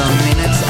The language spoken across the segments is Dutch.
The minutes.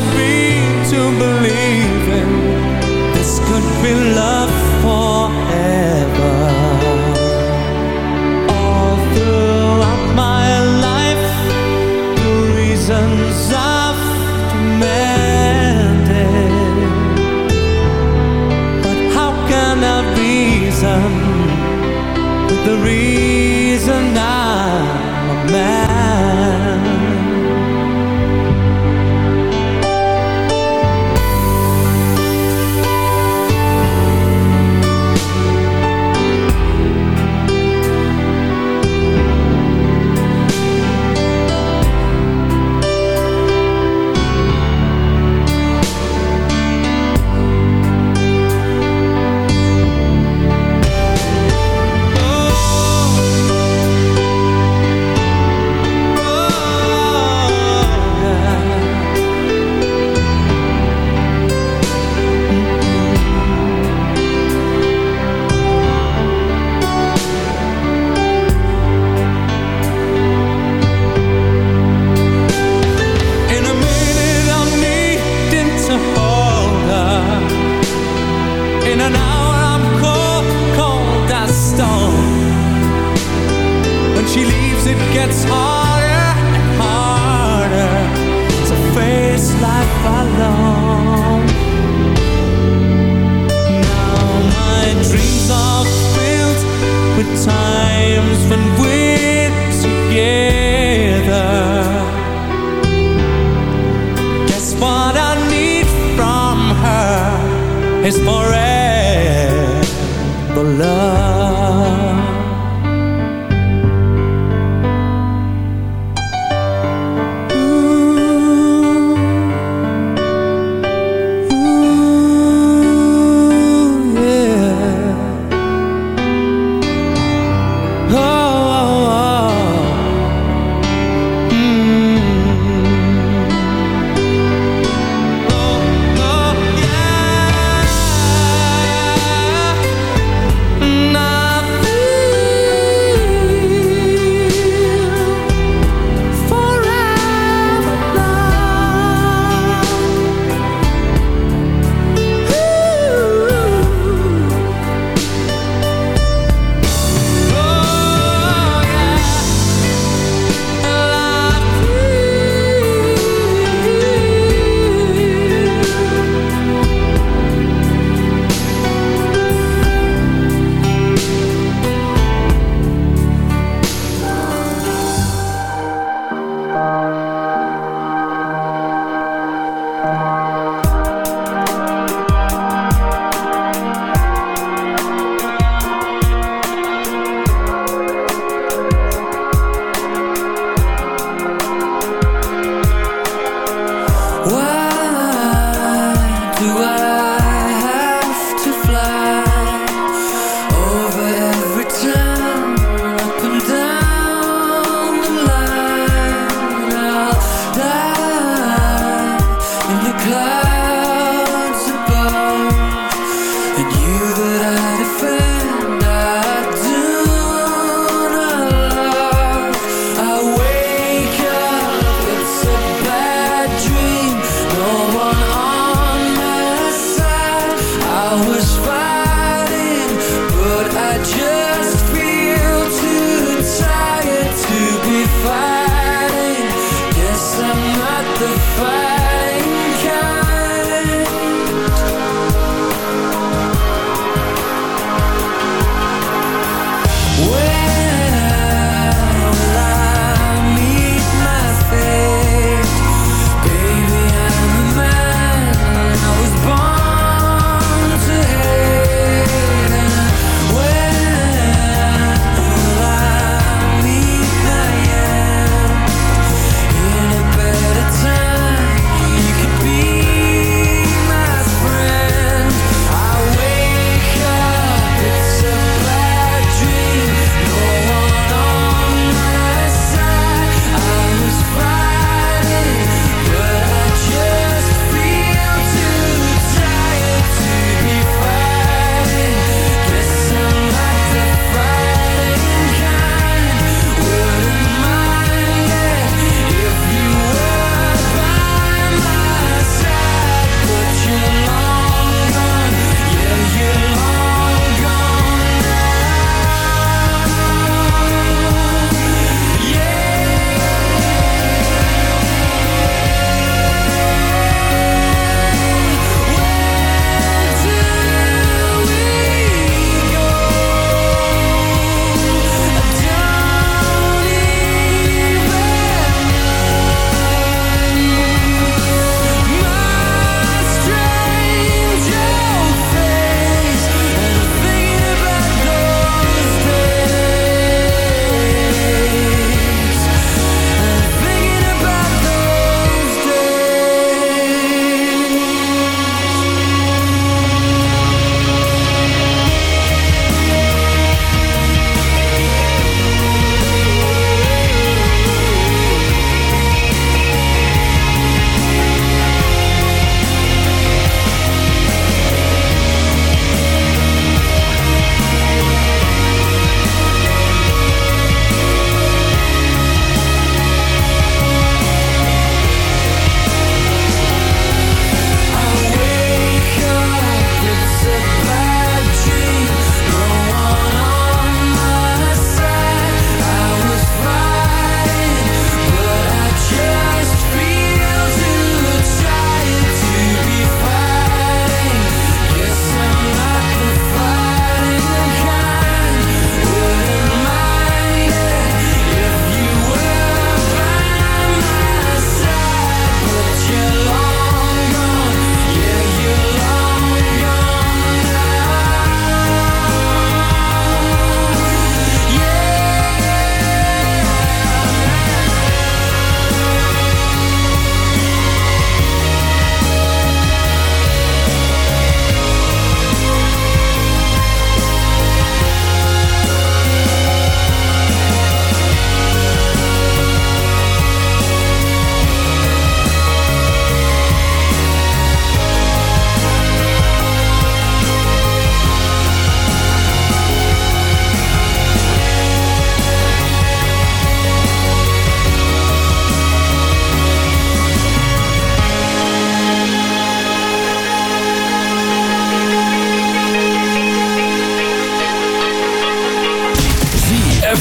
be to believe.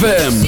ZFM.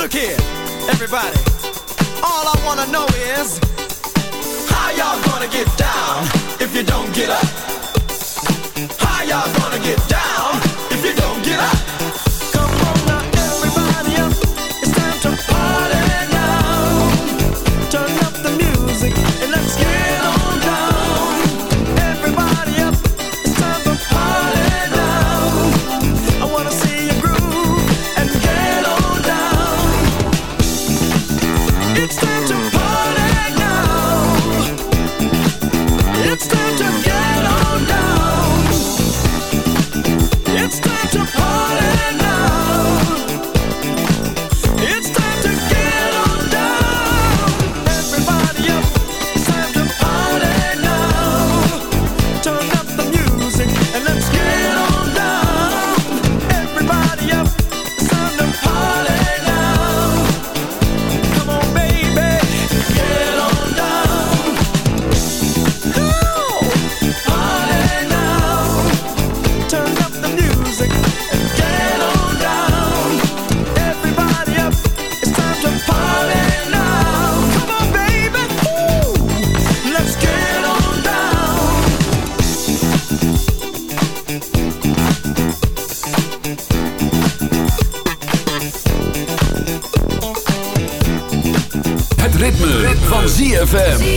Look here, everybody. All I wanna know is how y'all gonna get down if you don't get up? How y'all gonna get down? ZFM.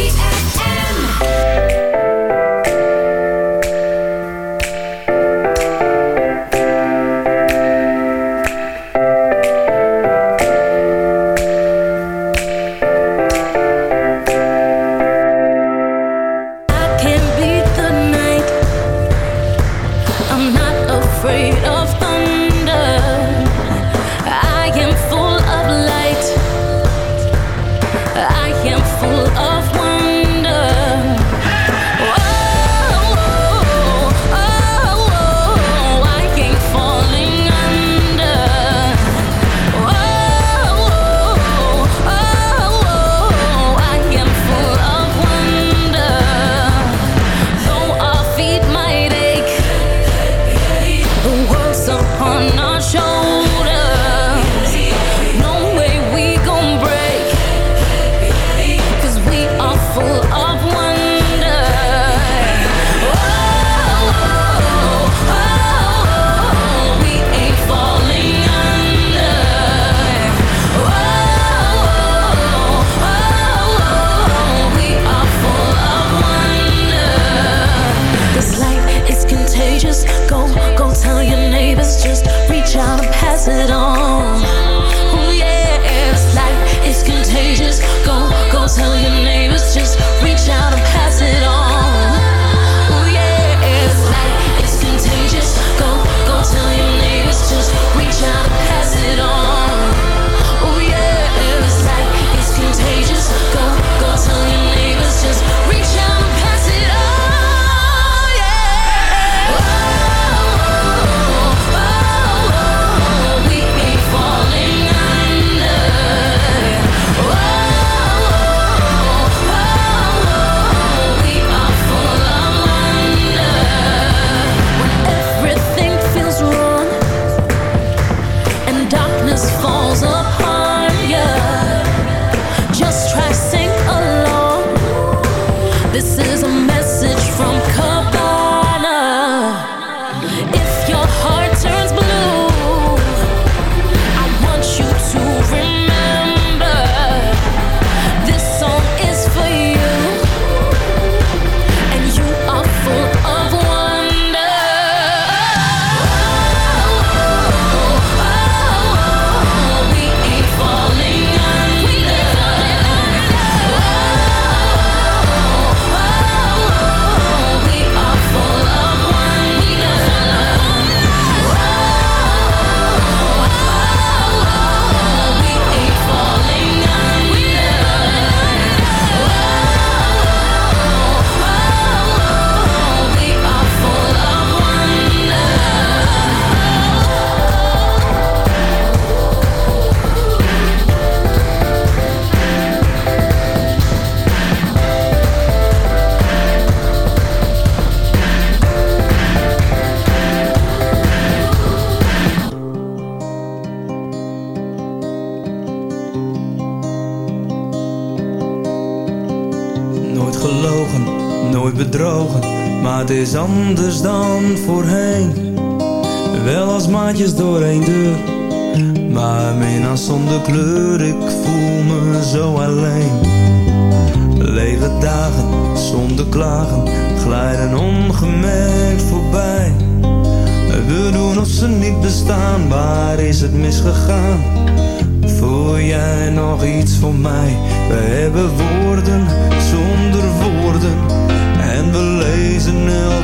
Anders dan voorheen.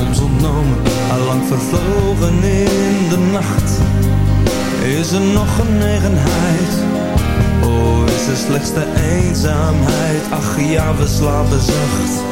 ons ontnomen, allang vervlogen in de nacht. Is er nog genegenheid? Oh, is er slechts de eenzaamheid? Ach ja, we slapen zacht.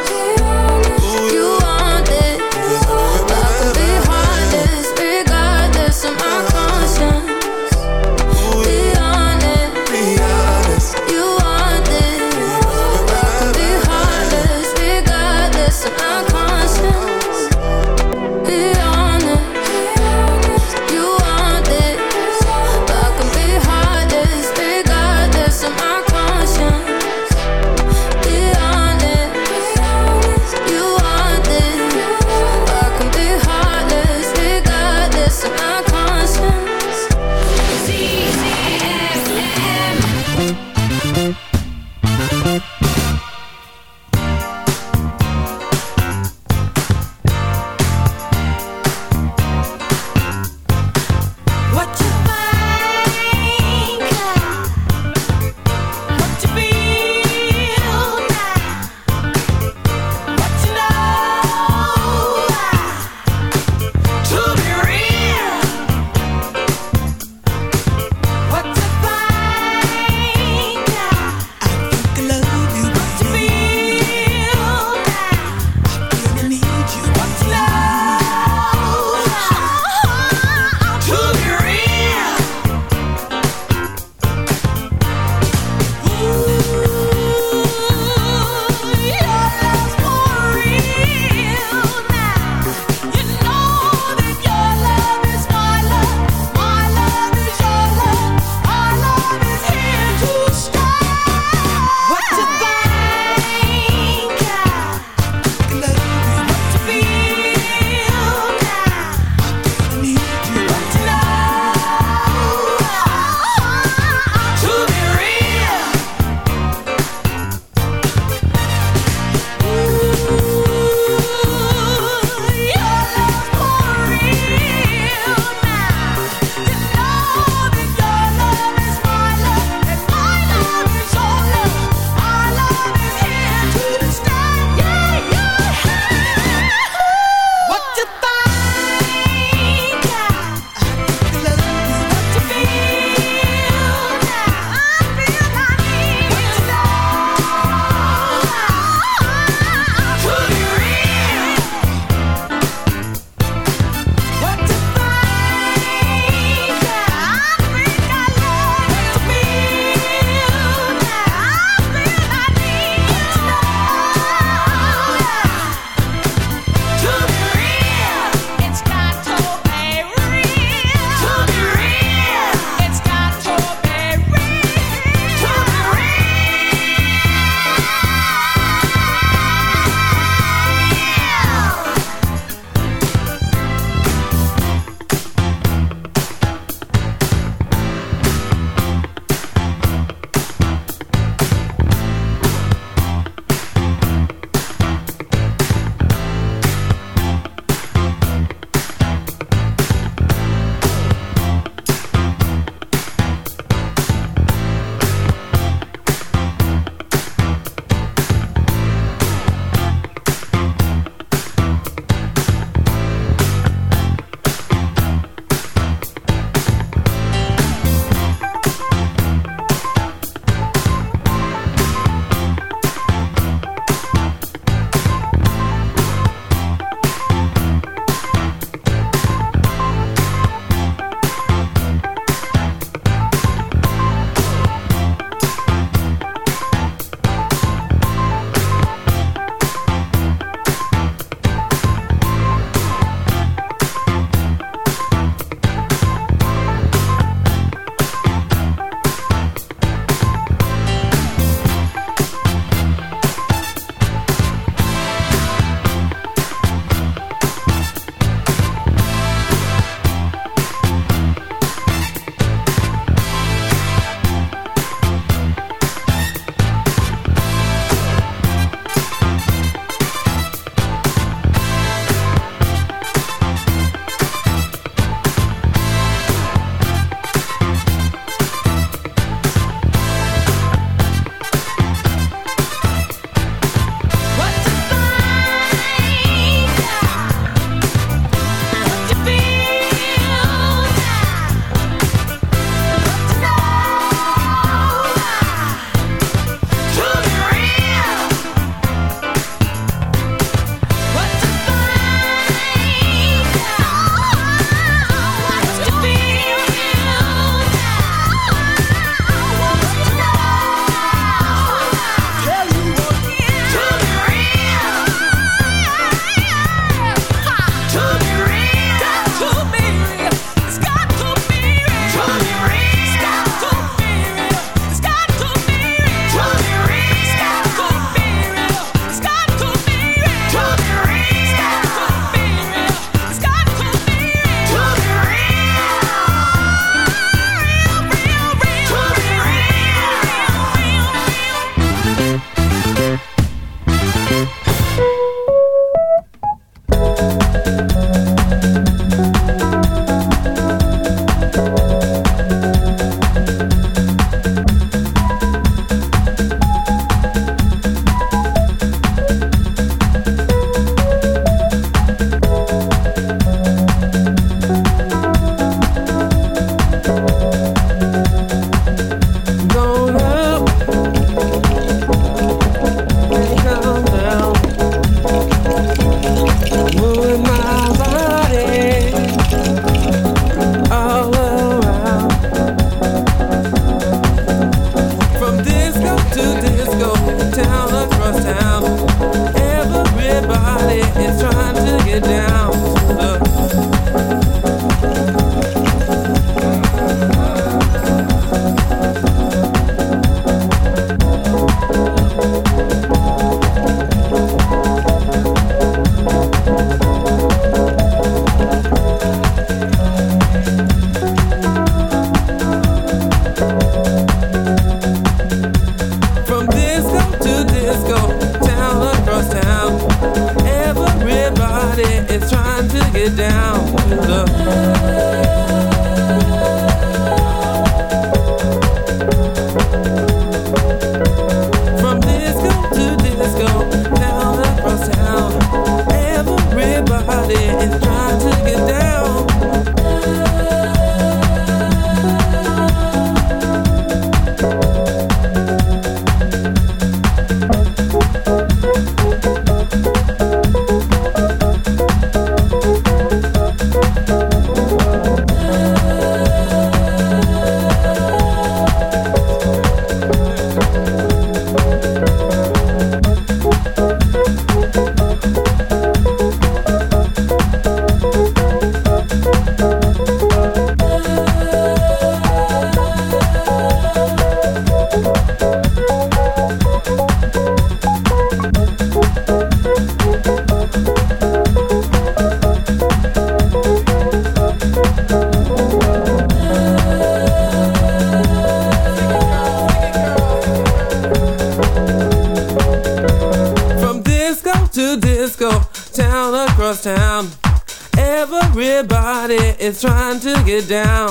trying to get down